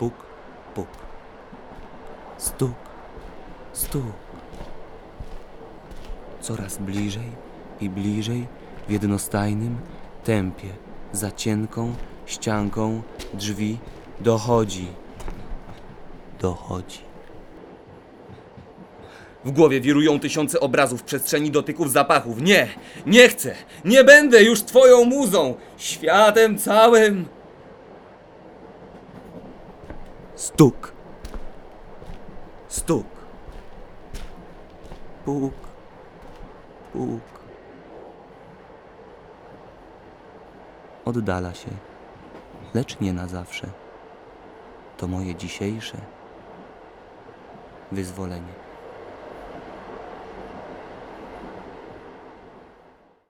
Puk, puk. Stuk, stuk. Coraz bliżej i bliżej w jednostajnym tempie, za cienką ścianką drzwi dochodzi. Dochodzi. W głowie wirują tysiące obrazów przestrzeni dotyków zapachów. Nie, nie chcę, nie będę już twoją muzą, światem całym. Stuk. Stuk. Puk. Puk. Oddala się, lecz nie na zawsze. To moje dzisiejsze wyzwolenie.